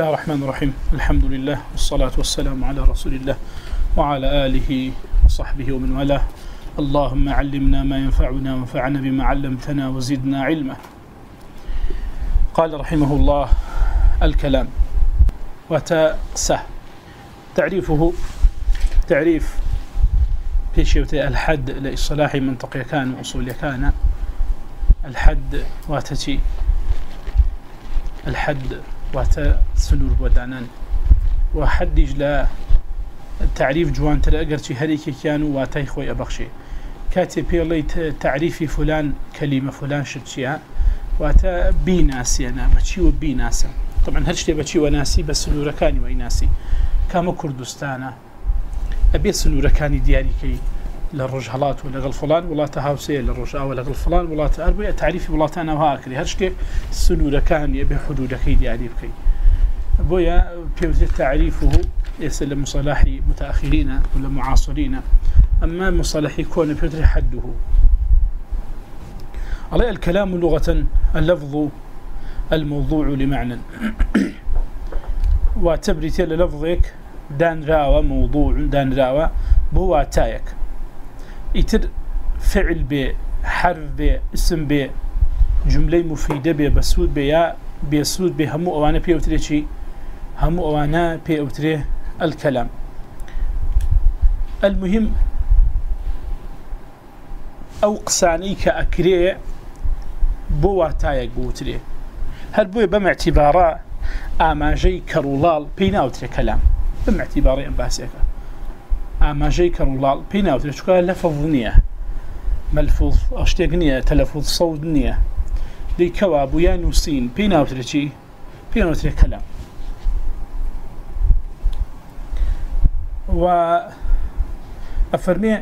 الله الرحمن الرحيم. الحمد لله والصلاة والسلام على رسول الله وعلى آله وصحبه ومن والا اللهم علمنا ما ينفعنا وانفعنا بما علمتنا وزدنا علما. قال رحمه الله الكلام. وتأسه. تعريفه تعريف بيشيوتي الحد لإصلاح منطقي كان وأصولي كان الحد واتتي. الحد واتە سنوور بۆدانان و التعريف لە تعریف جوانتر ئەگەرچی هەرێکێکیان و واتای خۆی ئەبەخشێ. کاتێ پێڵیت تعریفی فلان کەلیمە فلان شت یا واتا بێ واتە بیناسیێنە بەچی و بیناسە طبعا هەر شتێ بەچی وەناسی بە سنوورەکانی وەیناسی کامە کوردستانە. ئەبێ سنوورەکانی دیاریکەی. للرجالات ولا ولغل فلان تهاوسي هاوسية للرجاء ولغل فلان ولا أربية تعريفي ولاتا أنا وهاكري. هرشك السنورة كان يبي حدودك يعني بكي بويا بيوزي تعريفه يسلم مصالحي متأخرين ولا معاصرين. أما مصالحي كون بيوزي حده. علي الكلام لغة اللفظ الموضوع لمعنى. وتبريتي للفظك دانراوە موضوع دانراوە بۆ واتایەک. ئیتر فعل بێ حرف بێ اسم بێ جملەی مفیدە بێ بەسوود بێ یا بێسوود بێ هەموو ئەوانە پێوترێکی هەموو ئەوانە پێوترێ الكلام المهم ئەو قسانەی کە ئەکرێ بۆ واتایەک بوترێ هەر بۆیە بەمەتیبارە ئاماژەی کەڕوڵاڵ پێی ناوترێ کەلام بەمەتیبارڕی ئەم باسێکە ئاماژەی کەڕوڵاڵ پێی ناوتێت چکە لەفەڵ نییە. مەلفوز تلفظ نییە تەلەفوت سەود نییە. دیکەوا بووە نووسین پێی ناوترێکی پێ کەلام. و أفرمي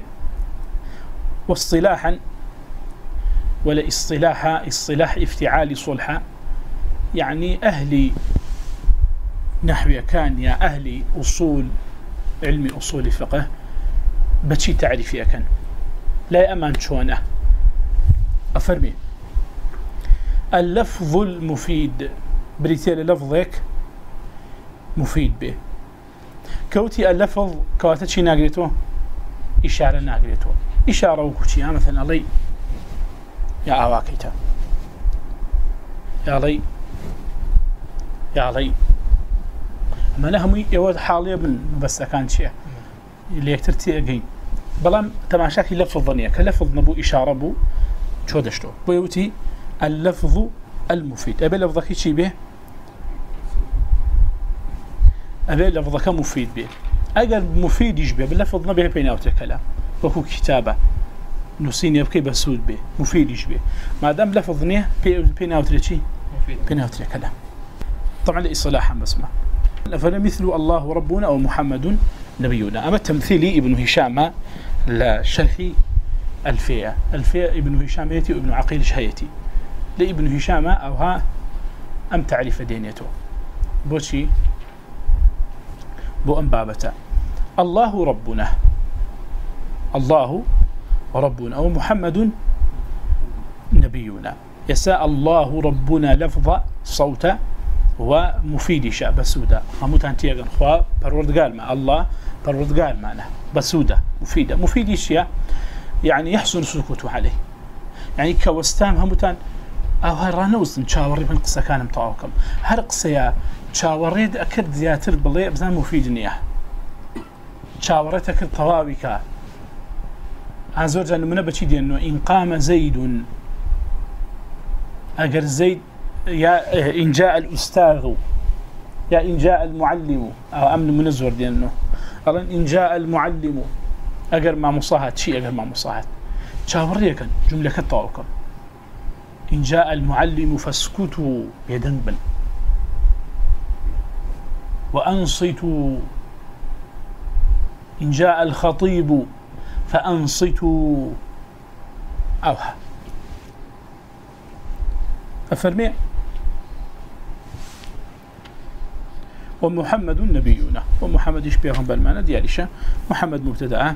واصطلاحا ولا اصطلاحا اصطلاح افتعال صلحا. يعني أهلي نحو كان يا أهلي أصول علمي أصولي فقه بشي تعريفي أكن لا يأمان شونه أفرمي اللفظ المفيد بريتيال لفظك مفيد به كوتي اللفظ كواتتشي ناقريتو إشارة ناقريتو إشارة وكوتي مثلا لي يا أواكيتا يا لي يا لي مەە هەمووی ئێوە حاليا من بس چییە؟ لەکتر اللي بەڵام تەماشاکی لە فڵدنیە کە لە فڵ نەبوو ئیشارە بوو بو دەشتۆ بۆ وتی ئە المفيد أبي لفظك شي به أبي لفظك مفيد به أجل مفيد يشبه باللفظ نبي بين أوت كلام وكو كتابة نسين يبكي بسود به مفيد يشبه ما دام لفظ نيه بين أوت مفيد بين أوت كلام طبعا الإصلاح بسمه فلمثل الله ربنا أو محمد نبينا. أما التمثيل ابن هشام لشرح الفية الفية ابن هشام يتي وابن عقيل شهيتي لابن هشام أو ها أم تعرف دينيته بوشي بو أم بابتا. الله ربنا. الله ربنا أو محمد نبينا. يساء الله ربنا لفظ صوت و مفيد شاء بسودا هموتان تيغن خوا پروردگار ما الله بروردقال ما أنا بسودة مفيده مفيد شيء يعني يحسن سكوت عليه يعني كوستام هموتان أو هرانوس تشاوري من قصه كان متعوكم هل قصه تشاوريد اكد زياتر بالله أبزان مفيد نيه تكد الطواويكا أعزور من منبتي دي انه ان قام زيد أقر زيد يا إن جاء الأستاذ يا إن جاء المعلم. أو أمن منزور دينه قال إن جاء المعلم. أجر ما مصاهد شيء أجر ما مصاهد شاوريكا جملة كالطاوكا إن جاء المعلم فاسكتوا يا يدنبل. وأنصتوا. إن جاء الخطيب فأنصتوا. أوها أفرمي. ومحمد محمد ومحمد و محمدش پیغمبر معنی محمد مبتدعه.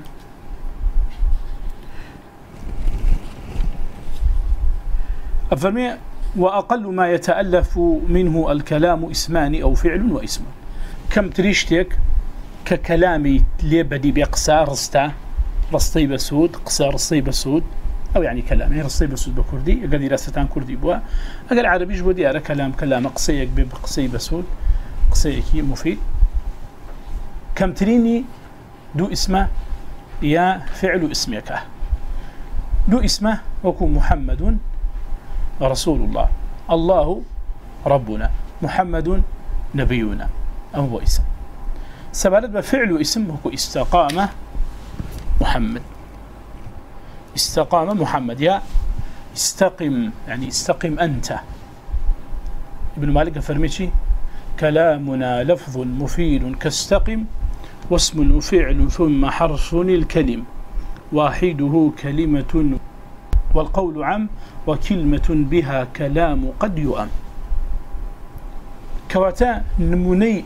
فرمي وأقل ما يتألف منه الكلام اسمان أو فعل واسم كم تريشتك ككلامي ليبدي بقصار رستا رستي بسود قصار رستي بسود أو يعني كلامي رستي بسود بكردي قدي رستان كردي بوا أقل عربي جبو ديارة كلام كلام قصيك بقصي بسود قسيكي مفيد كم تريني دو اسمه يا فعل اسمك دو اسمه وكو محمد رسول الله الله ربنا محمد نبينا أم هو اسم۔ سبالت بفعل اسمه استقام محمد۔ استقام محمد يا استقم يعني استقم أنت۔ ابن مالك فرميشي كلامنا لفظ مفيد كاستقم واسم وفعل ثم حرص الكلم. واحدة كلمة والقول عم وكلمة بها كلام قد يؤم. كواتا نمني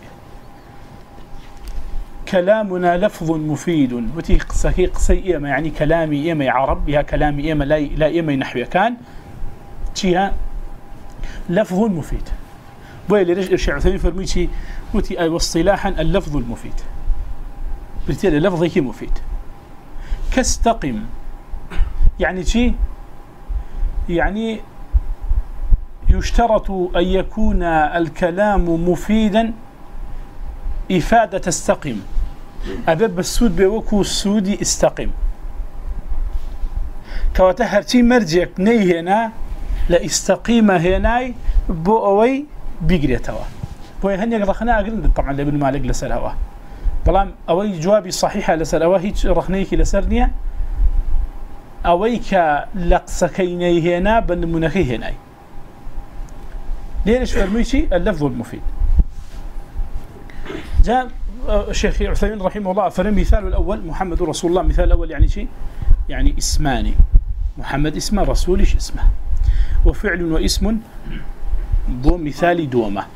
كلامنا لفظ مفيد. وتي قصي قصي إيما يعني كلامي إيما يا عرب بها كلامي إيما لا, إيما نحوي كان تيها لفظ مفيد. بويل ليش إرشي عثيمين فرميتي وتي أي واصطلاحا اللفظ المفيد بالتالي اللفظ هي مفيد كاستقم يعني شي يعني يشترط أن يكون الكلام مفيدا إفادة استقم أبيب السود بوكو السودي استقم كواتهرتي مرجعك ني هنا لا استقيم هناي بو أوي بيقريتوا بۆی هەندێک ڕخناگرن طبعا لەبن مالک لەسەرەوە بەڵام ئەوەی جوابی صحیحە لەسەرەوە هیچ ڕخنەیەکی لەسەر نییە؟ ئەوەی کە لە قسەکەی بن بە نمونونەکەی هێنای. لێرش فەرموویی ئەلف بۆ مفید. جا شيخ عثيمين رحمه الله فرمي مثال الأول محمد رسول الله مثال الأول يعني شيء يعني اسماني محمد اسمه رسولش اسمه وفعل واسم بو مثال دوما.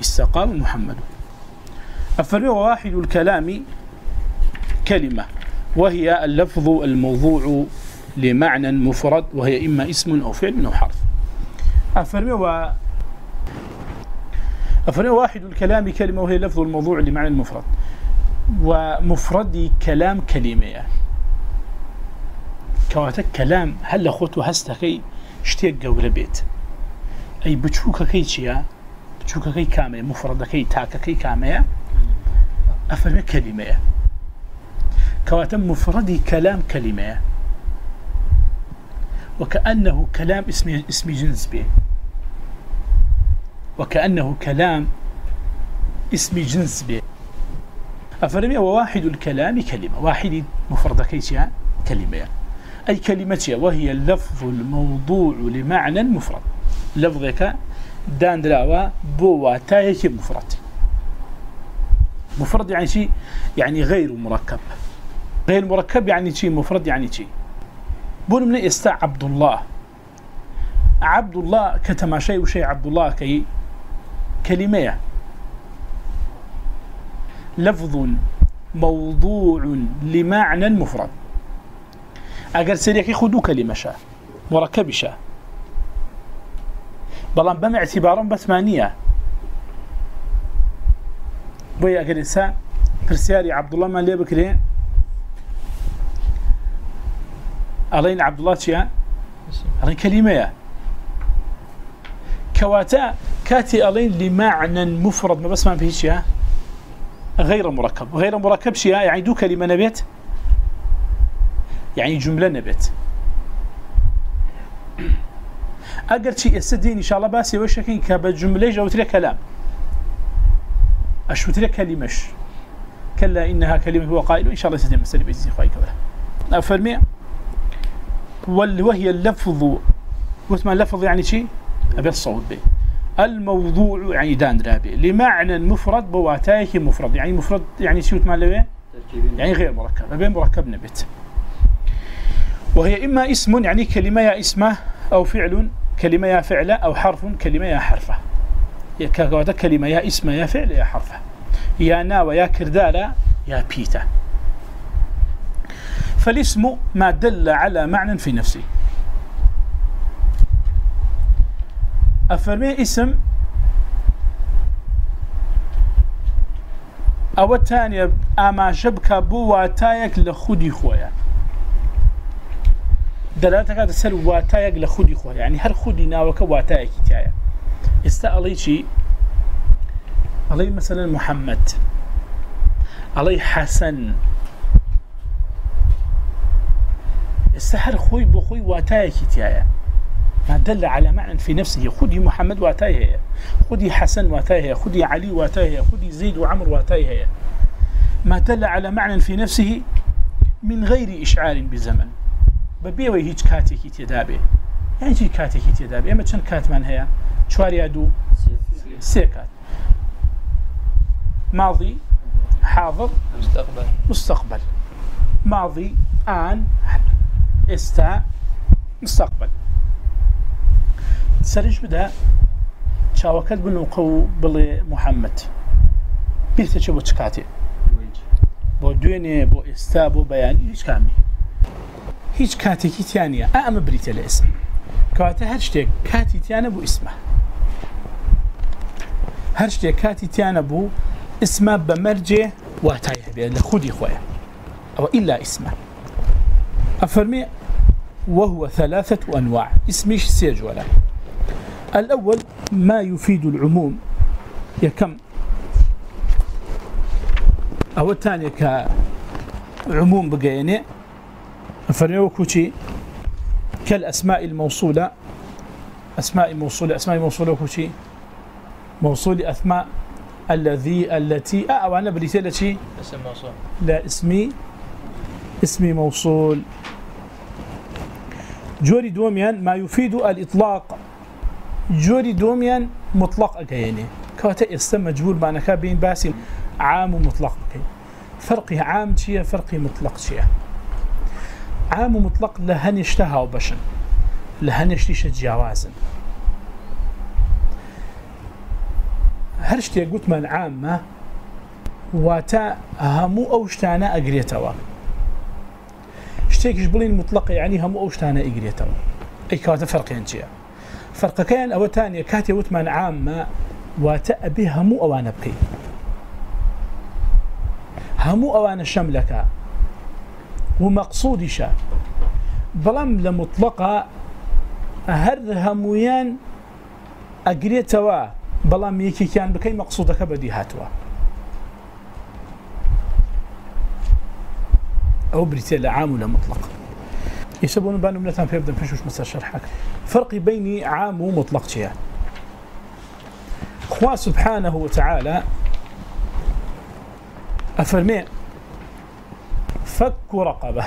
استقام محمد. الفريق واحد الكلام كلمة وهي اللفظ الموضوع لمعنى مفرد وهي إما اسم أو فعل أو حرف. الفريق واحد الكلام كلمة وهي اللفظ الموضوع لمعنى مفرد. ومفرد كلام كلمة. يعني. كواتك كلام هل أخوته هستقي اشتيق قول بيت. ئەی بچووکەکەی چییە؟ بچووکەکەی كي مفرەدەکەی تاکەکەی کامەیە؟ ئەفەرمە کەلیمەیە. کەواتە مفردی کەلام کەلیمەیە. وكأنه كلام اسم اسم جنس به. وكأنه كلام اسم جنس به. أفرمي وواحد الكلام كلمة. واحد مفرد كيتها كلمة أي كلمة وهي اللفظ الموضوع لمعنى مفرد لفظك دان دلاوة بو واتايك مفرد. مفرد يعني شيء يعني غير مركب غير مركب يعني شيء مفرد يعني شيء بون من إستاء عبد الله عبد الله كتما شيء وشيء عبد الله كي كلمه لفظ موضوع لمعنى مفرد. أقل سريكي خدو كلمه شاء مركب شاء بەڵام بەم ئەسیباڕم بەسمان نییە. بۆی عبد الله پرسیاری عبدوڵەمان لێ عبد الله عبدوڵ چیە كلمه يا كواتا كاتي علينا لمعنى مفرد ما بس ما فيه شيا غير مركب غير مركب شيء يعني دو كلمة نبيت يعني جملة نبيت ئەگەرچی ئێستا دین شڵە باسی وەشەکەین جمله جو جملەی کلام اشو ئەشوترە کلمش كلا إنها كلمة هو قائل ان شاء الله سيتم سلبي سيخوي كبرى فرمي وهي اللفظ. وثمان لفظ يعني شيء أبي الصوت به الموضوع يعني دان رابي لمعنى مفرد. بواتايك مفرد يعني مفرد يعني شو تمال لوي يعني غير مركب أبي مركب نبت وهي إما اسم يعني كلمة يا اسمه أو فعل كلمة يا فعل أو حرف كلمة يا حرفة. كاكوتا كلمة يا اسم يا فعل يا حرفة. يا ناوى يا كردالة يا بيتا. فالاسم ما دل على معنى في نفسه. أفرمي اسم أو الثانية أما شبك بواتايك لخودي خويا. دلالتك هذا سر واتايق لخودي خو يعني هر خودي واتا واتايق تايا استا علي شي علي مثلا محمد علي حسن السحر خوي واتا واتايك تايا ما دل على معنى في نفسه خدي محمد واتايه خدي حسن واتايه خدي علي واتايه خدي زيد وعمر واتايه ما دل على معنى في نفسه من غير إشعار بزمن بە بێوەی هیچ کاتێکی تێدا بێ. یان کاتێکی تێدا بێ. ئێمە چەند کاتمان هەیە؟ چوار یا دوو سێ کات. ماڵی حاضر مستقبل. ماڵی ئان ئێستا مستقبل. سرش بدا چاوەکەت بنوقە و بڵێ محەممەد. بیرتە چ بۆ چ کاتێ؟ بۆ دوێنێ بۆ ئێستا بۆ بەیانی هیچ کامی. هیچ کاتێکی تیان نیە ئەمە بریتە لە ئێسم کەواتە هەر شتێک کاتی تیانە بوو ئیسمە. هەر شتێک کاتی تیانە بوو ئسمە بە مەرجێ واتای هەبێت لە خودی خۆیە ئەوە ئەفەرمێ وهو ثلاثة أنواع. اسمش سيج ولا الأول ما يفيد العموم. يا كم أو الثاني كعموم بقيني فريوكوتي كالأسماء الموصولة أسماء موصولة أسماء موصولة كوتي موصول أسماء الذي التي آه، أو أنا بريتي التي اسم موصول. لا اسمي اسمي موصول. جوري دوميان ما يفيد الإطلاق. جوري دوميان مطلق أكياني يعني كواتا اسم مجبور معنى بين باسم عام ومطلق أكياني عام شي فرقي مطلق شي عام مطلق لهنشتها وبشن هاوبەشن لە هەنیشتیشە جیاوازن. هەر شتێک عامه عاممە واتە اوشتانا ئەو شتانە جبلين مطلق يعني مطلقی اوشتانا هەموو ئەو فرقين ئیگرێتەوە. ئەی کاتە فەرقیان كاتي فەرقەکەیان ئەوە تانیە کاتێ وتمان عاممە واتە ئەبێ هەموو ئەوانە بکەیت ومقصودشا مقصودشا بلام لمطلقة هر همويان أقريتوا بلام يكي كان بكي مقصودك بديهاتوا أو بريتيلا عام لمطلق يسبون بانو ملتان في يبدأ فيشوش مثلا شرحك. فرق بين عام ومطلق أخوة سبحانه وتعالى أفرميه فك رقبة.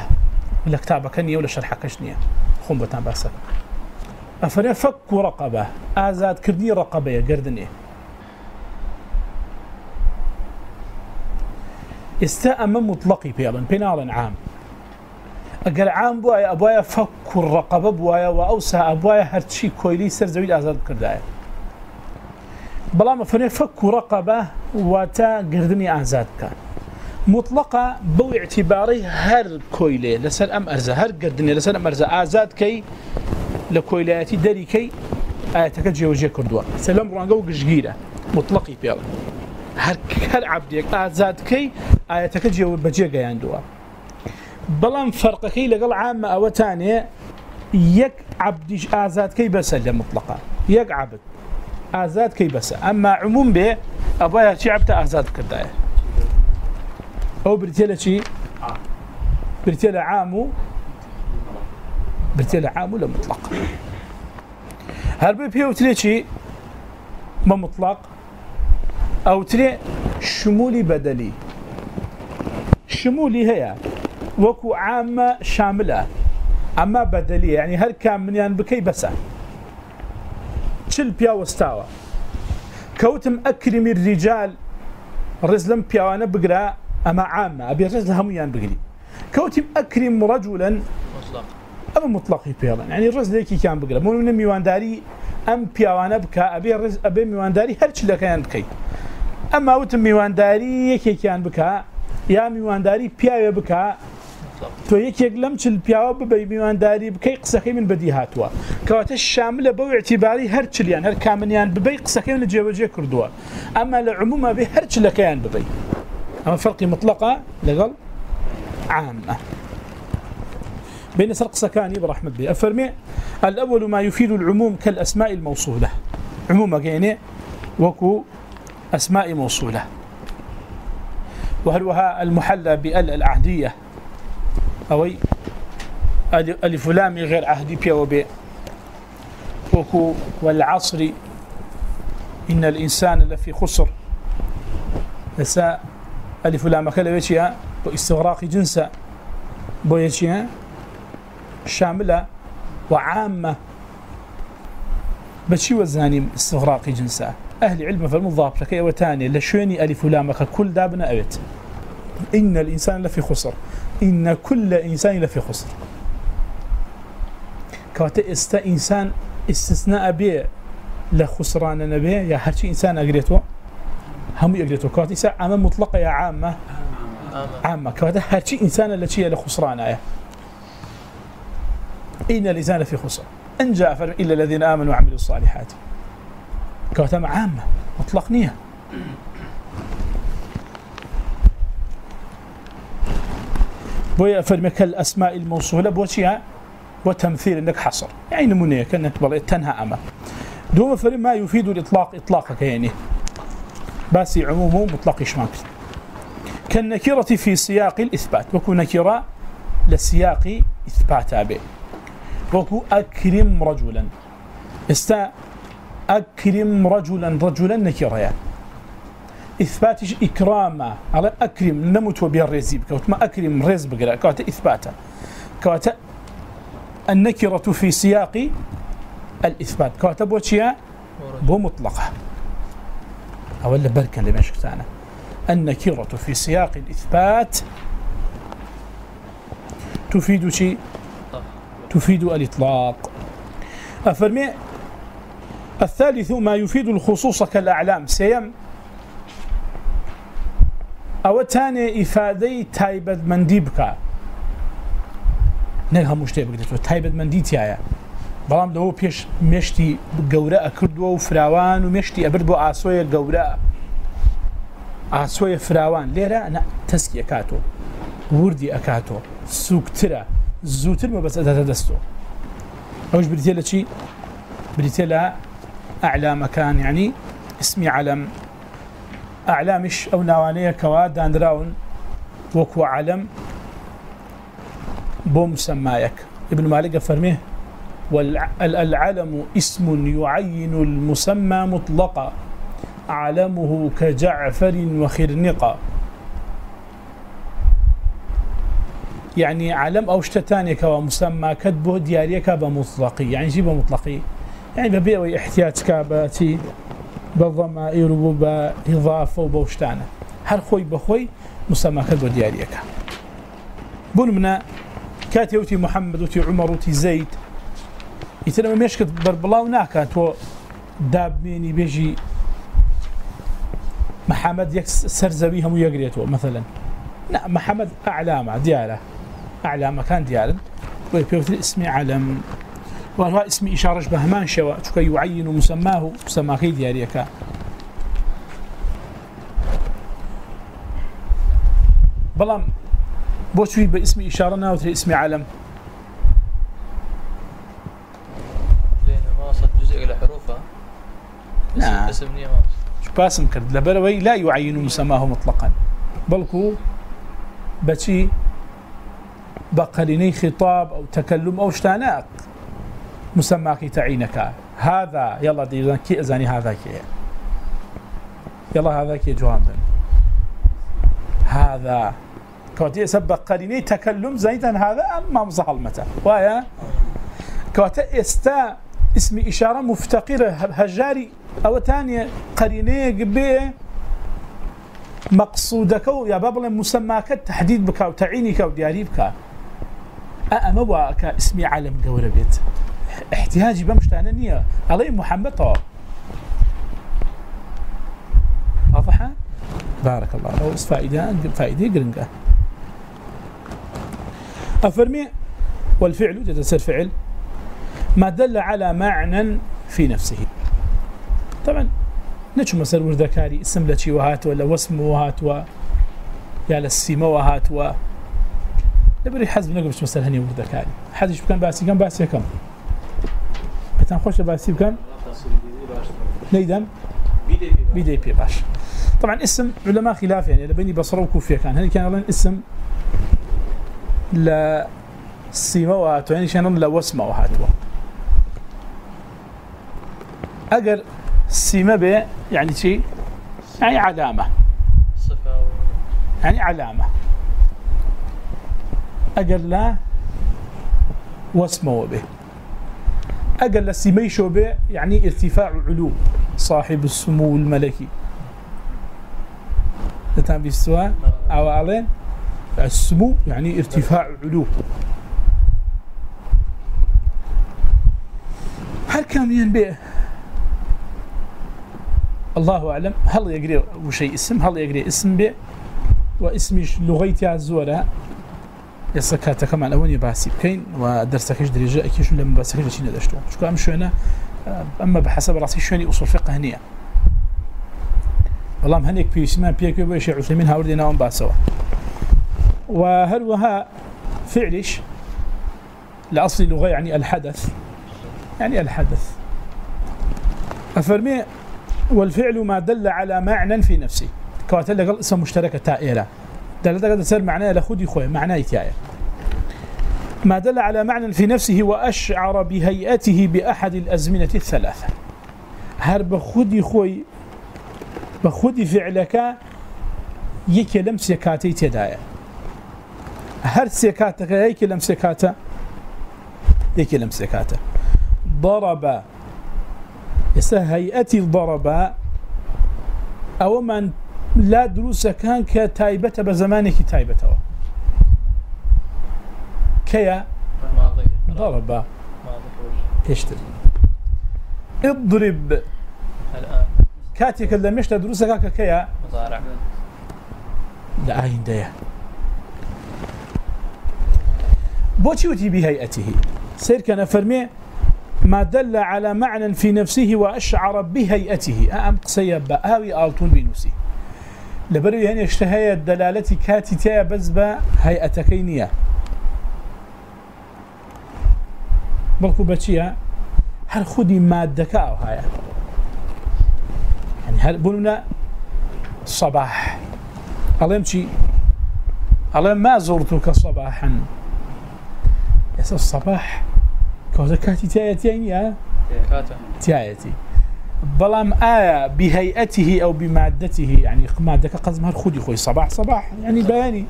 ولا كتابه كنيه ولا شرحه كشنيه خم بتان بس. افر فك رقبة. آزاد كردي رقبة قردني. استأم مطلقي بيضا بنال عام. اگر عام بو اي ابويا فك الرقبة بو اي وأوسع ابويا هرشي كويلي سر زويد آزاد كرداي بلا ما فني فك رقبة وتا قردني آزاد كان. مطلقه بو اعتباري هر كويله لسن ام ارزا هر قدني لسن ام ارزا ازاد كي لكويلاتي دري كي ايتك جوجه كردوا سلام رانغو قشغيره مطلقي بيلا هر هر عبد ازاد كي ايتك جو بجي غاندوا بلان فرق كي لقل عامه أو ثانية يك عبد ازاد كي بس مطلقه يك عبد. ازاد كي بس اما عموم به ابا شعبته ازاد كدايه أو برتيلة شي؟ برتيلة عامو؟ برتيلة عامو ولا مطلق. هل بيبيو تري شي؟ ما مطلق. أو تري شمولي بدلي. شمولي هيا وكو عامة شاملة. أما بدلية يعني هل كان من يعني بكي بسا؟ تشل بيا واستاوى كوتم اكرمي الرجال. رزلم بيوانا بقرأ. أما عامة أبي أجلس لها ميان بقلي. كوتم أكرم رجلا مطلق. أما مطلق يعني الرجل ليكي كان بقلي. مو من الميوان داري أم بيوان أبكى أبي الرز أبي ميوان داري هرش لك كان بكي. أما أوتم ميوان داري يكي كان بكا. يا ميوان داري بيوان بكا. تو يك يقلم پیاو به بی ميوان داري بكي قسخي من بديهاتوا كوات الشاملة به اعتباري هر تشليان هر كامنيان ببي قسخي من جوجه كردوا. أما العمومة بهر تشلكيان ببي. أما فرقي مطلقة لغل عامة. بين سرق سكاني برحمة بي. أفرمي الأول ما يفيد العموم كالأسماء الموصولة. عموما يعني وكو أسماء موصولة. وهل وها المحلى بأل العهدية؟ أوي ألف لام غير عهدي بي وبي. وكو والعصر إن الإنسان لفي خسر. نساء الف لام كلا ويشيا باستغراق جنسه بويشيا شاملة وعامة بشي وزاني استغراق جنس. أهل علم فالمضاف لكي وتاني لشويني ألف لامك كل دابنا أبت إن الإنسان لفي خسر. إن كل إنسان لفي خسر. كواتا است إنسان استثناء به لخسران نبي يا هرشي إنسان اجريته هم يقدر كوات إنسان عامة مطلقة يا عامة عامة كوات إنسانا إنسان التي هي لخسرانة إن الإنسان في خسر. إن جاء فرم إلا الذين آمنوا وعملوا الصالحات. كوات عامة مطلق نية بويا فرمك الأسماء الموصولة بوشيها وتمثيل انك حصر يعني منيه كانت تنهى اما دوما فريم ما يفيد الإطلاق إطلاقك يعني باسي عمومه مطلق شماته كالنكرة في سياق الإثبات وكو نكرة لسياق إثبات به. وكو أكرم رجلا. استا أكرم رجلا رجلا نكرة يعني. إثباتش إكراما على أكرم نموت وبيرزيب كوتما أكرم رز بقراء كوتا إثباتا. كوتا النكرة في سياق الإثبات. كوتا بوتشيا بو أو إلا بل كلمة شكتانة النكيرة في سياق الإثبات تفيد شيء. تفيد الإطلاق. أفرمي. الثالث ما يفيد الخصوص كالأعلام. سيم. أو تاني إفادي تايبد منديبك نلها مشتبك تايبد منديتيا بەڵام لەوە پێش مشتی گەورە ئەکردووە و فراوان و مشتی ئەبرد بۆ ئاسۆیە گەورە. ئاسۆیە فراوان. لێرە تەسکی ئەکاتۆ. وردی ئەکاتۆ. سوکترە. زووتر بە بەسەدەدە دەستۆ. ئەوش بریتە لە چی؟ بریتە لە ئەعلامەکان یعنی اسمی عالم ئەعلامیش ئەو ناوانەیە کەوا دانراون وەکو عالم بۆ مسممایەک ابن مالك فرميه والعلم اسم يعين المسمى مطلقا. علمه كجعفر وخرنقا. يعني علم أو شتتاني كوا مسمى كتبه دياري كابا مطلقي يعني جيب مطلقي يعني ببيع احتياج كاباتي بالضمائر وبإضافة وبوشتانة. هر خوي بخوي مسمى كتبه دياري كابا بنمنا كاتيوتي محمد وتي عمر وتي زيد ئیترەوە مێشکت بەربڵاو داب ميني بيجي محمد يكس یەک سەرزەوی هەموو مثلا مثلەن محمد ئەعلامە دیارە ئەعلامەکان كان بۆی پێوتر اسمی علم وهو اسمي إشارة بهمان شوى تك يعين ومسماه مسماكي دياريكا بلام بوشوي باسمي إشارة ناوتر اسمي علم إلى حروفها. نعم. شو باسم كرد. لبروي لا يعين مسماه مطلقا بلكو هو بتي بقليني خطاب أو تكلم أو شتاناك مسماك تعينك. هذا يلا ديزان كي أزاني هذا كي. يلا هذا كي جواندن هذا. كواتي سبق قليني تكلم زيدا هذا أما مصح المتى ويا كواتي إستا اسم إشارة مفتقرة هجاري أو تانية قرينية قبية مقصودك يا بابل مسماك تحديد بك وتعينك ودياري بك أما وك اسم عالم قورة بيت احتياجي بمشتانا نية علي محمد طواب واضحة بارك الله أو اس فائدة فائدة قرنقة أفرمي والفعل تتسر فعل. ما دل على معنى في نفسه. طبعا نچو مثلا وردكاري اسم لشي وهات ولا واسم وهات و يا للسيما وهات و نبري حزب نقبش مثلا هني وردكاري. حزب يشبكان باسي كان باسي كم. بتان خوش باسي كم نيدم؟ بيدي بي باش. طبعا اسم علماء خلاف يعني بيني بصرة وكوفية كان. هني كان لأن اسم لا سيما وهات يعني كان لا واسم وهات و اگر سمه به يعني شيء يعني علامة. صفة يعني علامة. أقل لا واسمه به. أقل لا سمه يعني ارتفاع علو صاحب السمو الملكي. تتم بيستوى أو علين السمو يعني ارتفاع علو هل كان ينبئه الله أعلم هل يقري وشي اسم هل يقري اسم ب واسمش لغيتي عزورة يسكاتا كمان أولي باسي بكين ودرسك إيش درجة إيش لما باسك إيش لشينا دشتو شكو أم شو أنا أما بحسب رأسي شو أصول فقه هنية والله هنيك بيش ما بيك بيش عثمين هاوردينا ناوم باسوا وهلوها فعلش لأصل اللغة يعني الحدث يعني الحدث أفرمي والفعل ما دل على معنى في نفسه. كواتل قال اسم مشترك تائرة. دلت قد تصير معناه لخودي خوي معناه يتيايا ما دل على معنى في نفسه وأشعر بهيئته بأحد الأزمنة الثلاثة. هر بخودي خوي بخودي فعلك يكي لمس يكاتي تدايا هر سيكاتك يكي لمس هيك يكي سيكاتا. ضرب هيئتي الضرباء أو من لا دروس كان كتايبة بزمانك تايبة كيا؟ ضربة. اشتر اضرب. الآن. كاتك اللي مش كان كيا؟ مضارع. لا عين بوتيوتي بهيئته. سير كان فرمي ما دل على معنى في نفسه وأشعر بهيئته. أم قصيبا أوي آلتون بنوسي لبرو يعني هن يشتهي الدلالة كاتتا بزبا هيئتكينيا بلقو بچيا هل خودي مادك أو هاي يعني هل بلنا صباح. ألم يمشي ألم ما زرتك صباحا يسا الصباح کۆزەکاتی جایەتیان یا جایەتی بەڵام ئایا بهەیەتیهی ئەو بیمادەتیهی ینی قمادەکە قەزم هەر خودی خۆی سەباح سەباح ینی بەیانی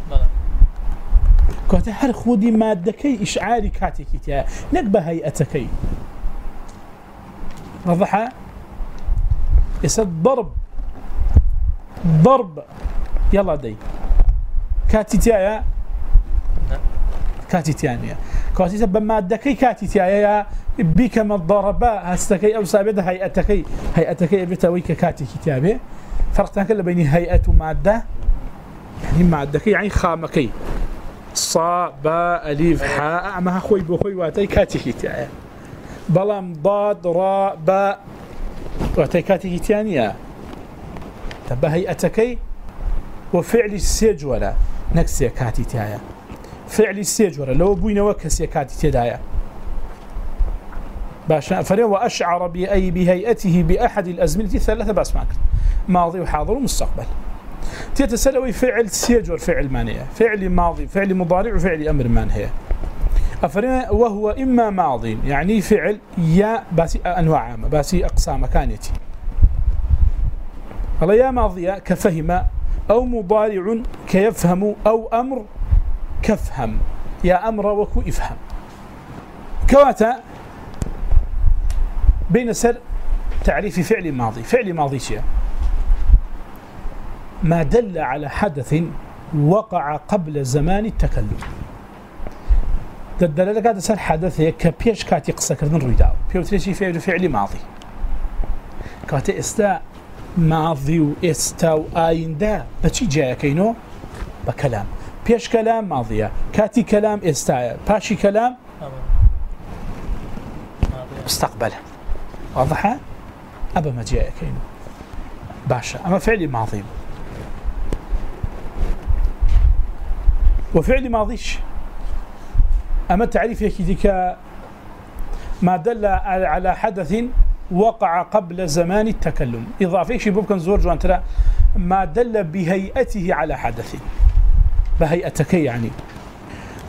کاتە هەر خودی مادەکەی ئیشعاری کاتێکی تیا نەک بە هەیئەتەکەی ڕضحە ئێستا ضرب ضرب يلا دەی کاتی تایە کاتی تیانە کاسیسە بە مادەکەی کاتی تایەیە بیکەمە دەڕەبە هەستەکەی ئەو سابێت هەیەتەکەی هەیەتەکەی ئەبێتەوەی کە كاتي تابێ فەرقتانکە لە بینی هەیەت و مادە ماده مادەکەی عین خامكي صا با ئەلیف حا ئەمە خۆی بۆ خۆی كاتي کاتێکی تایە بەڵام باد ڕا بە كاتي کاتێکی تیانە بە هەیەتەکەی وفعلی سێ كاتي نەکسێ كاتي تایە فعل سێ لو بوين بووینەوە کەسێک تدايا باشا فريو واشعر باي بهيئته باحد الازمنه الثلاثه باسمعك ماضي وحاضر ومستقبل تيتسلوي فعل سيجور فعل مانيه فعل ماضي فعل مضارع وفعل أمر مانهي افرين وهو اما ماضي يعني فعل يا باسي انواع عامه باسي اقسام كانتي الله يا ماضي كفهم أو مضارع كيفهم أو أمر كفهم. يا أمر وكو إفهم. كواتا بين سر تعريف فعل ماضي. فعل ماضي شيء. ما دل على حدث وقع قبل زمان التكلم. الدلالة قاعدة سر حدث كبيرش كاتي قصة كردن رويداو بيوتري شي فعل فعل ماضي. كاتي إستا ماضي وإستاء إستا دا بشي بچي جايا كينو؟ بكلام. پیش کلام ماضیه کاتی کلام ئێستاە. پاشی کلام مستقبل واضحة أبا ما جاء باشا أما فعلي ماضي وفعلي ماضيش أما التعريف يكيدك ما دل على حدث وقع قبل زمان التكلم. إضافة شيء ممكن زور ما دل بهيئته على حدث. بهيئتك يعني.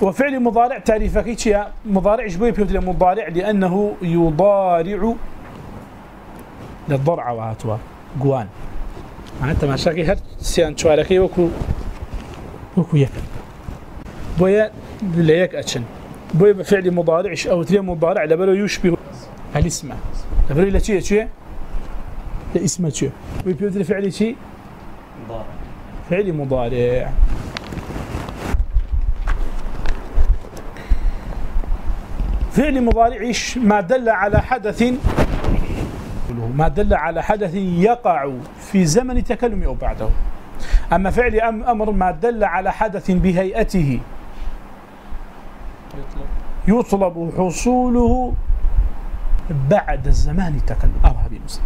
وفعل مضارع تعريفك شيء مضارع شبيه بيوتر مضارع لأنه يضارع للضرع وهاتوا. قوان معناتها ما شاكي هر سيان شواركي وكو. وكو يك. بويا ليك أتشن. بويا بفعل مضارع أو تري مضارع لبلو يشبه الاسم. لبلو إلا شيء شيء؟ لاسم شيء. بيوتر فعل شيء؟ مضارع. فعل مضارع. فعل مضارع ما دل على حدث ما دل على حدث يقع في زمن تكلم أو بعده. أما فعل أمر ما دل على حدث بهيئته. يطلب حصوله بعد الزمان تكلم. ارهبي مسلم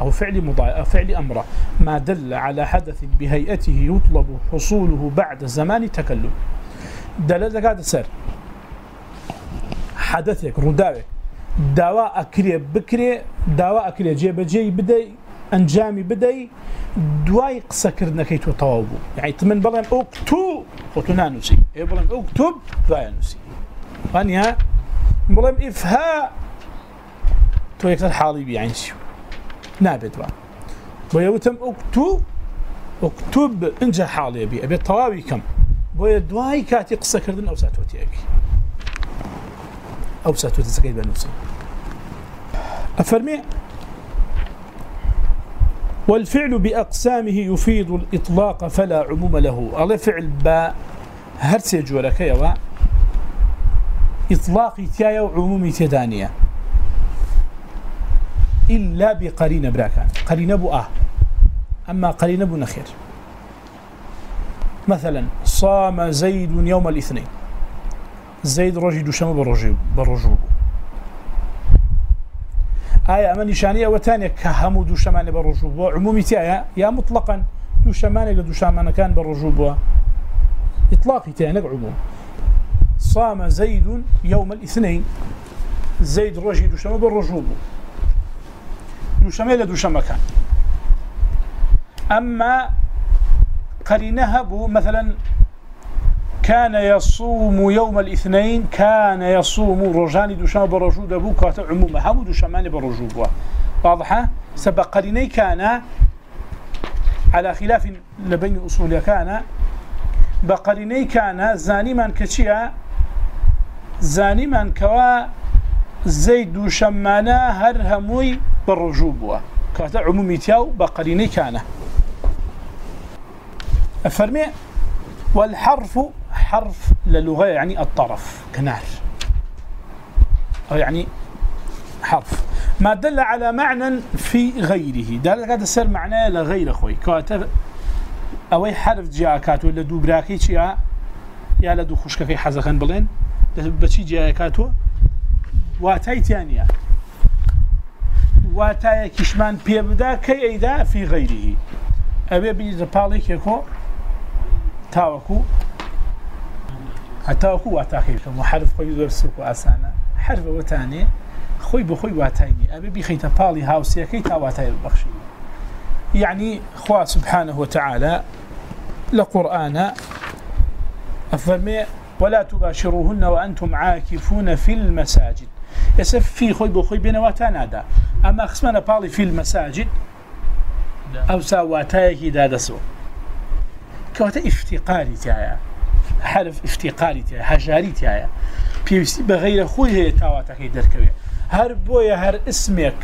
أو فعل, مضارع فعل أمر ما دل على حدث بهيئته يطلب حصوله بعد زمان تكلم. دلالة قاعدة سر حادثێک ڕووداوێک داوا ئەکرێ بکرێ داوا ئەکرێ جێبەجێی بدەی ئەنجامی بدەی دوای قسەکردنەکەی تۆ تەواو بوو يعني من بڵێم ئەو تو خۆ تو يعني نانووسی ئێ بڵێم ئەو کتوب دوایە نووسی وانە بڵێم ئیفها تۆ یەکتر حاڵی بیانسی نابێت وان بۆ یەوتم ئەو تو ئۆکتوب اینجا حاڵێ بی ئەبێت تەواوی کەم بۆیە دوای کاتی قسەکردن ئەو ساتۆتیەکی أو ساتو تسكي بنفسه أفرمي والفعل بأقسامه يفيد الإطلاق فلا عموم له. الله فعل با هرس يجورك يوا إطلاق تيايا وعموم تدانية إلا بقرين براكا قرين بو آه. أما قرين بو نخير. مثلا صام زيد يوم الاثنين. زيد ڕۆژی دووشەمە بە ڕۆژی بە ڕۆژوو بوو ئایا ئەمە نیشانی ئەوەتانێک کە هەموو يا بە ڕۆژوو بووە عمومی تایە یا مطلقن دووشەمانێک لە دووشامانەکان بە ڕۆژوو بووە عموم. صام زيد يوم الاثنين زيد ڕۆژی دووشەمە بە ڕۆژوو بوو دووشەمە لە دووشەمەکان ئەمما قەرینە هەبوو مثلەن كان يصوم يوم الاثنين كان يصوم رجاني دوشان برجو دبو كات عموما هم دوشان برجو بوا واضحة سبق لني كان على خلاف لبين أصول كان. بقريني كان زاني من كتشيا زاني من كوا زيد دوشمانا هر هموي برجو بوا كات عمومي تياو بقريني كان. أفرمي والحرف الحرف للغة يعني الطرف. كنار. أو يعني حرف. ما دل على معنى في غيره. دل قد سر معنى لغير أخوي. كاتب أو حرف جاء كاتو لدو براكي يا يا لدو خشك في حزخان بلين بشي جاكاتو واتاي تانيا واتاي كشمان بيبدا كي أيدا في غيره. أبي بيجد بالك يكو تاوكو. هەتاوکو واتاخیکەم و حرف خۆی زۆر سوک و ئاسانە حرفەوەتانێ خۆی بە خۆی واتایمی ئەبێ بیخیتە پاڵی هاوسەکەی تاواتای بەخشی یعنی خوا سبحانه وتعالى لقرآن أفرمي ولا تباشروهن وأنتم عاكفون في المساجد. يسف في خوي بخوي بينواتانا دا أما خصمنا بالي في المساجد أو سواتاي كي دادسو كوتا افتقاري تاعي حرف افتقاری تیایە هەژاری بي سي بغير غەیرە خۆی هەیە تاواتەکەی دەرکەوێت هەر بۆیە هەر اسمێک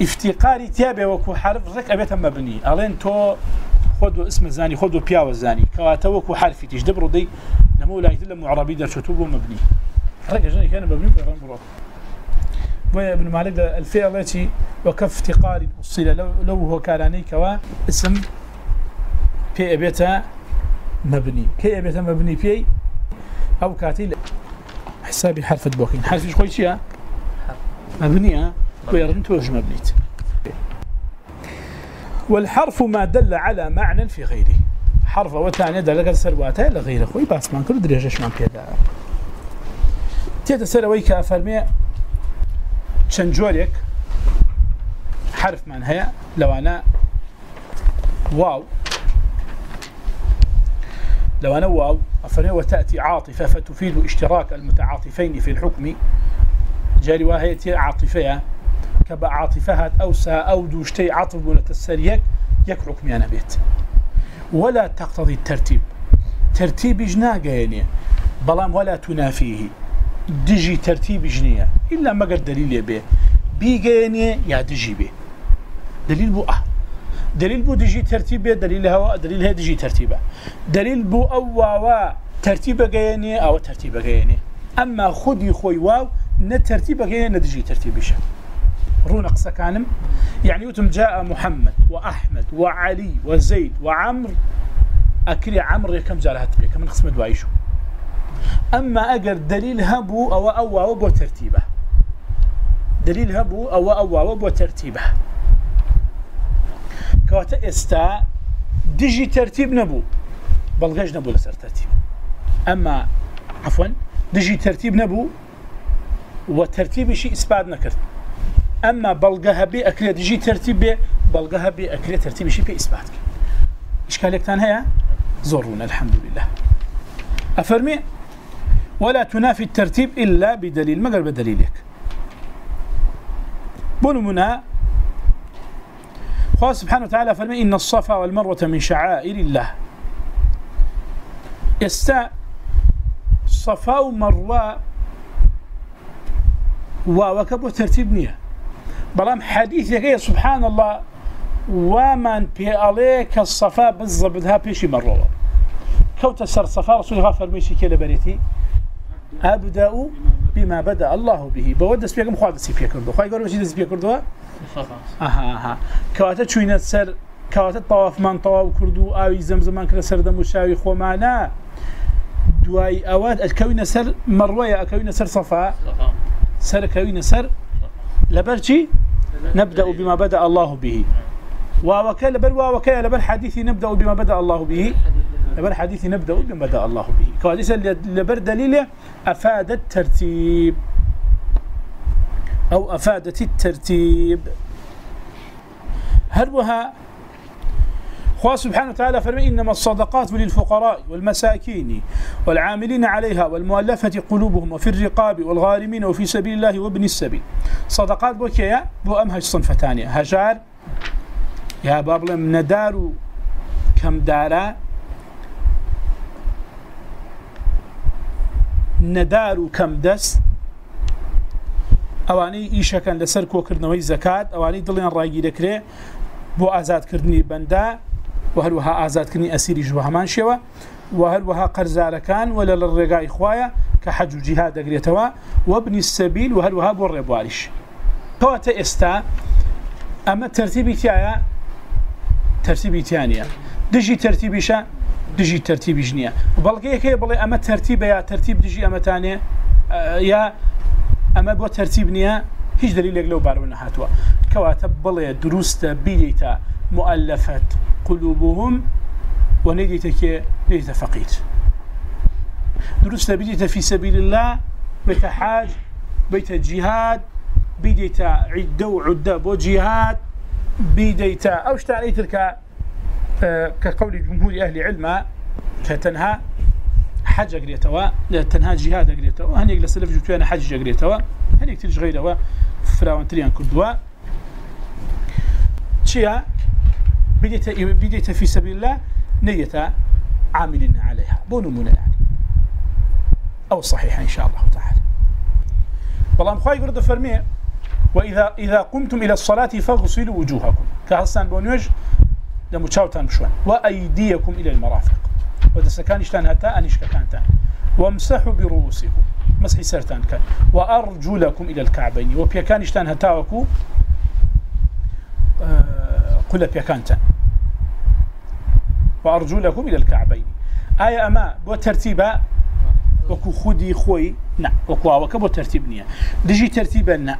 افتقاری تیابێ حرف رك ابيت مبني الين تو خود اسم زاني خود بياو زاني كواتوك وحرفي تجدب رضي نمو لا يدل معربي در شتوب مبني رك جاني كان مبني بغير مراد ويا ابن مالك الفعل التي وكف افتقاري الصله لو, لو هو كان كوا اسم بي ابيتا مبني. كي بيت مبني في أو كاتيل حسابي حرف البوكين حرف إيش خويا مبنيه ويرنت وش مبنيت؟ والحرف ما دل على معنى في غيره. حرف وتعني دل على سرواته لا غيره خوي. بس ما كل درجه ما كذا تيتسر ويك أفرمي شنجوريك حرف من هي لو أنا واو. لو نووا أفنوا وتأتي عاطفة فتفيد اشتراك المتعاطفين في الحكم. جاري وهي عاطفة. كبا عاطفة أوسى أو دوشتي عاطف بولة السريك يك حكمي أنا بيت. ولا تقتضي الترتيب. ترتيب جناقة يعني. بلام ولا تنافيه. دجي ترتيب جنية. إلا ما قد دليل به بيجيني يعني، يا دجي به دليل بؤه دليل بو دجي ترتيب دليل هوا دليل هي دجي ترتيبه دليل بو أو وا ترتیبه جيني أو ترتيب جيني اما خدي خوي واو نترتيبه جيني دجي ترتيبشه رونق سكانم يعني يتم جاء محمد واحمد وعلي وزيد وعمر اكري عمرو كم جالها بك كم قسم دوايشو اما اجر دليل هبو أو أو أو ترتيبه دليل هبو أو أو أو ترتيبه کەواتە ئێستا دژی تەرتیب نەبوو. بەڵگەش نەبوو لەسەر تەرتیب. ئەمما عفن دژی تەرتیب نەبوو و تەرتیبیشی ئیسپاد نەکرد. ئەمما بەڵگە هەبێ ئەکرێت دژی تەرتیب بێ بەڵگە هەبێ ئەکرێت تەرتیبیشی پێ ئیسپات کرد. إشكالكتان هي زورون الحمد لله أفرمي ولا تنافي الترتيب إلا بدليل ما قال بدليلك بنمنا قال سبحانه وتعالى فرمي ان الصفا والمروة من شعائر الله. يستاء صفا ومروة وكبو ترتيب نية بلام حديث يقول سبحان الله ومن بي عليك الصفا بالضبط ها بيشي مروة كوت سر صفا رسول الله فرمي شكي بنيتي أبدأ بما بدأ الله به. بود دس بيكم خو دس بيكم بخوي گور وشي دس بيكم دو آها آها. كواتا چوينه سر كواتا طواف من طواف كردو أو زمزم كن سر دم شاوي خو معنا دواي اواد الكوين سر مرويه كوين سر صفا سر كوين سر لبرجي نبدأ بما بدأ الله به. واوكل بل واوكل بل حديث نبدأ بما بدأ الله به. لبر حديث نبدأ بمدى الله به. كواليس لبر دليل أفاد الترتيب. أو أفادت الترتيب. هروها خوا سبحانه وتعالى فرمي إنما الصدقات للفقراء والمساكين والعاملين عليها والمؤلفة قلوبهم وفي الرقاب والغارمين وفي سبيل الله وابن السبيل. صدقات بوكيا بو أمهج صنفتان هجار؟ يا بابل ندار كم دارا؟ نەدار و کەم دەست. ئەوانەی ئیشەکەن لەسەر کۆکردنەوەی زەکات ئەوانەی دڵێن ڕاگیرەکرێ بۆ ئازادکردنی بەندا و هەروەها ئازادکردنی ئەسیری ژوە هەمان شێوە و هەروەها قەرزارەکان و لە لە ڕێگای خویە کە حەج و جیها دەگرێتەوە وەبنی سەبیل و هەروەها بۆ ڕێبواریش. کەواتە ئێستا ئەمە تەرتیبی تایە تەرتیبی تیانە. دژی تەرتیبیشە دژی ترتیبی ژنیە بەڵگەیەک هەیە بڵێ ئەمە ترتیبە یا ترتیب دژی ئەمەتانێ یا ئەمە بۆ ترتیب نییە هیچ دلیلێک لەو بارو نەهاتووە. کەواتە بڵێ دروستە بیتە مؤلفات قلوبهم ونيديت كي ليت فقيت دروست بديت في سبيل الله بيت حاج بيت جهاد بديت عدو وعدة بو جهاد بديت اوش شتعليت الكا آه، كقول جمهور أهل علم كتنها حج أقريتوا تنها جهاد أقريتوا هنيك لسلف جتوانا حج أقريتوا هنيك تلج غيروا فراوان تريان كردوا. شيا بديت بديت في سبيل الله نية عاملين عليها بنمونا يعني. أو صحيح إن شاء الله تعالى. والله مخاي قرد فرميه وإذا إذا قمتم إلى الصلاة فاغسلوا وجوهكم. كحسن بنوج دمو تشاوتان بشوان وأيديكم إلى المرافق. ودسكان اشتان هتا أنشك كانتان وامسحوا برؤوسكم مسح سرتان كان وأرجلكم إلى الكعبين وبيكان اشتان هتاوكو آه قل بيكانتان وأرجلكم إلى الكعبين آية أما بوترتيبا وەکو خودی خۆی نا وەکواوەکە بۆ تەرتیب نییە. دژی تەرتیبە نا.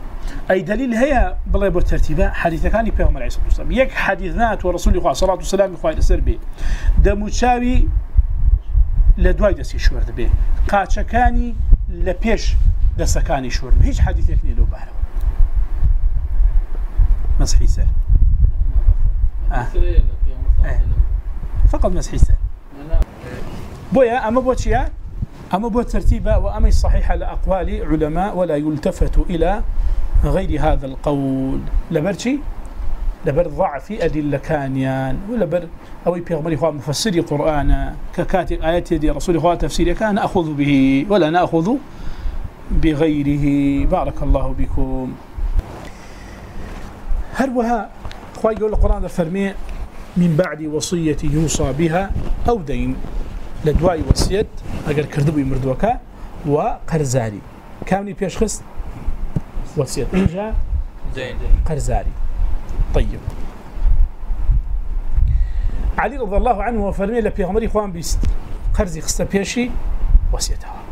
ئەی دلیل هەیە بڵێ بۆ تەرتیبە حەریتەکانی پێمەرای سوسم یەک حەدیث نات و ڕسولی خوا سەڵات و سلامی خوای لەسەر بێ. دەموچاوی لە دوای دەستی شوێر دەبێ قاچەکانی لە پێش دەسەکانی شوور هیچ حەدیثێک نیە لەو بارەوە مسحي سەر. آه. آه. آه. فقط مسحي سەر. بۆیە ئەمە بۆ چیە؟ أما بو ترتيبا وأما الصحيحة لأقوال علماء ولا يلتفت إلى غير هذا القول. لبرشي لبر ضعف أدلة كانيان ولبر أو بيغمري خواه مفسري قرآن ككاتب آيات يدي رسولي خواه تفسيري كان أخذ به ولا نأخذ بغيره. بارك الله بكم. هل وها خواه يقول القرآن الفرمي من بعد وصية يوصى بها أو دين. لدواي وصيت اگر كردو کردبووی مردووەکە و كامني کامی پێشخست وەسیەت اینجا؟ طيب علي رضي الله عنه وفرمي لە عمري خوان بیست. قەرزی خستە وصيتها وەسیێتەوە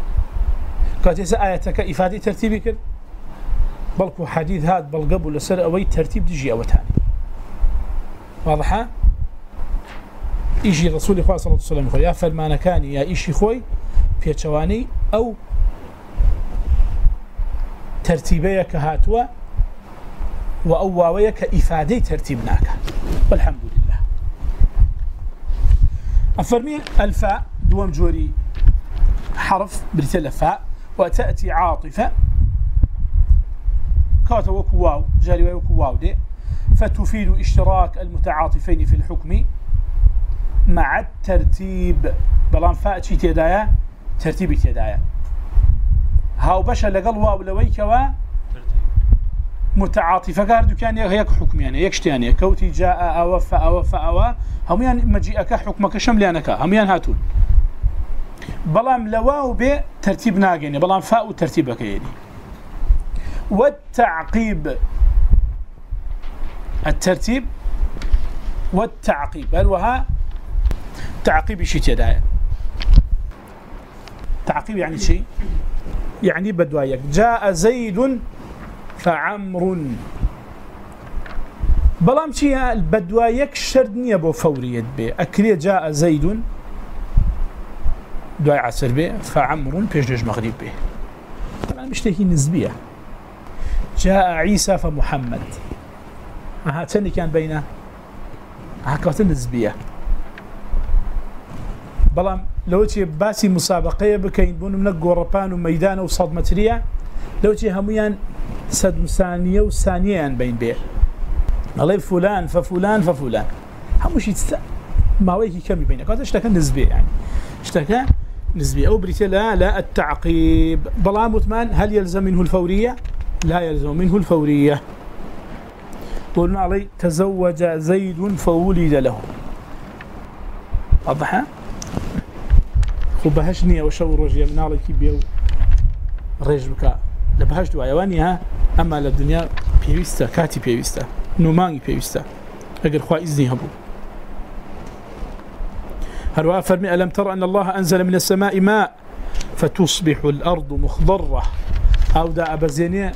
کاتێسە آياتك إفادي ترتيبك کرد. بەڵکو حەدید هاد بەڵگە لسر أوي ترتيب دي جي أوتاني واضحة؟ ئیژی رسول الله صلى الله یا وسلم یا ئیشی خۆی پێچەوانەی ئەو تەرتیبەیە کە هاتووە و ئەو واوەیە کە ئیفادەی تەرتیب ناکە. لله افرمي الفاء دووەم جوري حرف بریتە وتأتي عاطفة. كاتا وكواو جاري وكواو دي فتفيد اشتراك المتعاطفين في الحكم. مع الترتيب. بلان فاء تشي تيدايا ترتيب تيدايا هاو بشا لقل واو لويكوا متعاطفة كاردو كان هيك حكم يعني يكشتاني كوتي جاء أو فأ أو فأ أو هم يعني مجيئك حكمك شملانك هم يعني هاتون بلام لواو به ترتيب ناقيني بلان فاء ترتيبك يعني والتعقيب الترتيب والتعقيب الوهاء تعقيب شي تدايا تعقيب يعني شيء يعني بدوايك جاء زيد فعمر. بلام شيء بدوايك شردني ابو فوريت به اكري جاء زيد دو عصر به فعمر بيجنج مغرب به طبعا مش تهي نسبيه جاء عيسى فمحمد. أها كان بينه؟ هكذا نسبيه بەڵام لەوەچێ باسی مسابقەیە بکەین بوون منە گۆڕپان و مەدانە و سەد مەتریە لەوچێ هەمویان سەدسانیە و سانیەیان بین بێ. ففلان فولان فەفولان فەفولان هەمووشی ماوەیەکی کەمی بینە. کاتە شتەکە نزبێ يعني شتەکە نزبێ. ئەو بریتە لا لا التعقیب. بەڵام وتمان هەل يلزم منه الفورية لا يلزم منه الفورية قلنا عليه تزوج زيد فولد له. أضحى خۆ بەهش نییە و شەو ڕۆژیە مناڵێکی بێ و ڕێژ بکە. لە بەهشت وایەوانی ها ئەما لە دنیا پێویستە کاتی پێویستە نومانگی پێویستە ئەگەر خوا ئیزنی هەبوو. هەروە فەرمی ئەلم تەڕ أن الله أنزل من السماء ماء فتصبح الأرض مخضرة. أو دا أبزيني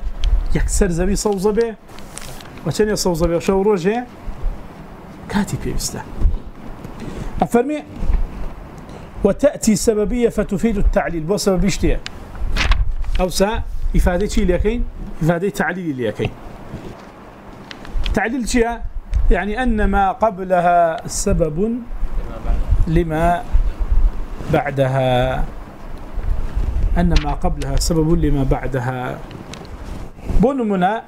يكسر زبي صوزة به وچني صوزة به شو روجه كاتي بيستا أفرمي وتأتي السببية فتفيد التعليل. بو سبب اشتيا أو سا إفادة شي ليكين إفادة تعليل ليكين تعليل شيء يعني أن ما قبلها سبب لما بعدها. أن ما قبلها سبب لما بعدها. بنمنا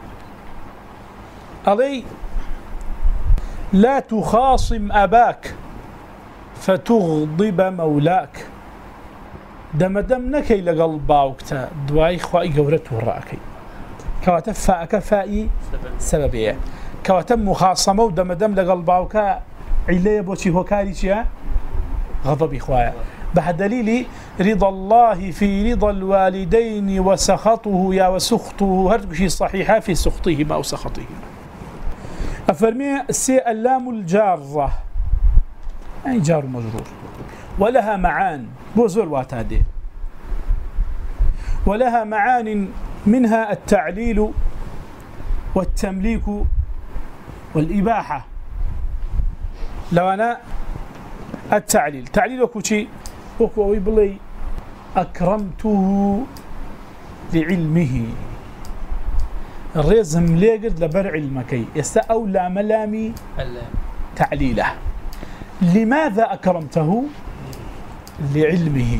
علي لا تخاصم أباك. فتغضب مولاك. دمدم نكي لقل باوكتا دواي خواي قورت وراكي كواتا فاك فائي سببية كواتا مخاصمة ودمدم لقل باوكا عليه بوشي هوكاري شيا غضب بها بحدليل رضا الله في رضا الوالدين وسخطه يا وسخطه هرتك شيء صحيحة في سخطهما أو سخطهما أفرمي سي اللام الجارة يعني جار مجرور. ولها معان. بوزول واتادي. ولها معان منها التعليل والتمليك والإباحة. لو أنا التعليل. تعليل وكوشي وكوي بلي أكرمته لعلمه. الرزم ليقد لبر علمكي يستأولى ملامي تعليله. لماذا أكرمته لعلمه؟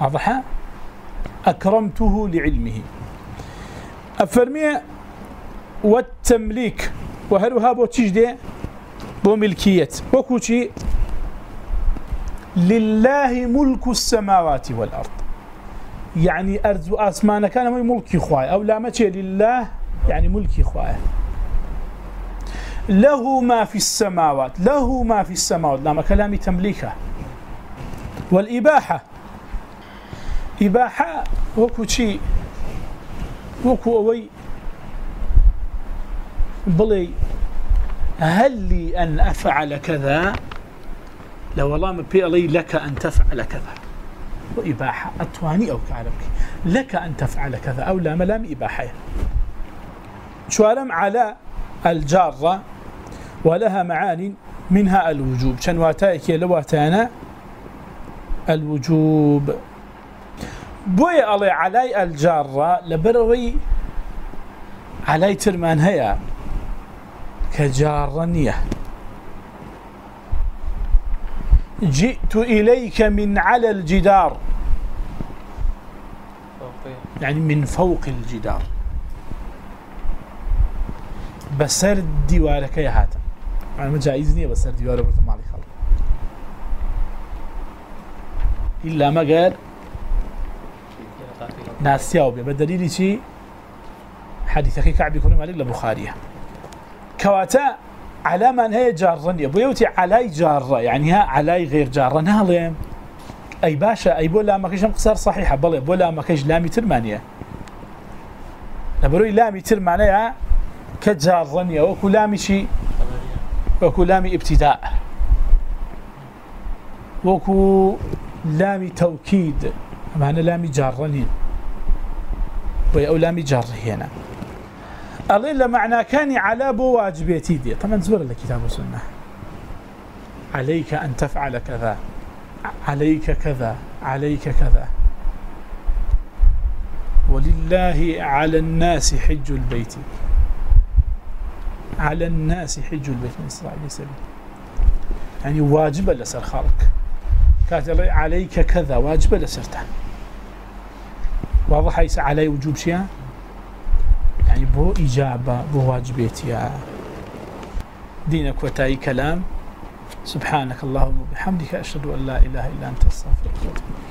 واضحة؟ أكرمته لعلمه. أفرمي والتمليك وهل هابو تجدي بملكية وكوشي لله ملك السماوات والأرض. يعني أرض أسمان كان ملكي خواه أو لا متي لله يعني ملكي خواه له ما في السماوات له ما في السماوات. لما كلامي تمليكة. والإباحة. إباحة وكو شيء وكو أوي. بلي هل لي أن أفعل كذا؟ لو والله ما بي لك أن تفعل كذا. وإباحة أتواني أو كعربك. لك أن تفعل كذا أو لا ملام إباحة. شوارم على الجارة. ولها معان منها الوجوب. شنو اتاك يا لواتانا الوجوب. بوي علي علي الجارة لبروي علي ترمان هيا كجارنية جئت إليك من على الجدار. يعني من فوق الجدار. بسر ديوارك يا هاتم عمل جائز نییە بەسەر دیوارە بڕتە ماڵی خەڵک ئللا مەگەر ناسیاو بێ بە دەلیلی چی حەدیثەکەی کابی کوڕی مالک لە بخاریە کەواتە علامان من جارڕە جارن بۆ یوتی علای جارڕە یعنی ها علای غیر جارڕە ناڵێم ئەی باشە ئەی بۆ لامەکەشم قسەر صحیحە بڵێ بۆ لامەکەش لامی ترمانە لەبەرۆی لامی ترمانەیە کە جارڕە نیە وەکو شي وەکو لامی ابتداء وەکو لامی تەوکید ئەمانە لامی جاڕەنین بۆی ئەو لامی جاڕهێنە ئەڵێ لە معناکانی علا بۆ واجبێتی دێ. طبعا زۆر لە کتاب و عليك أن تفعل كذا عليك كذا عليك كذا ولله على الناس حج البيت. على الناس حج البيت من إسرائيل سبيل يعني واجب لسر خارك كاتب عليك كذا واجب لسرته واضح يسعى علي وجوب شيء يعني بو إجابة بو واجبيتي دينك وتاي كلام. سبحانك اللهم وبحمدك أشهد أن لا إله إلا أنت أستغفرك وأتوب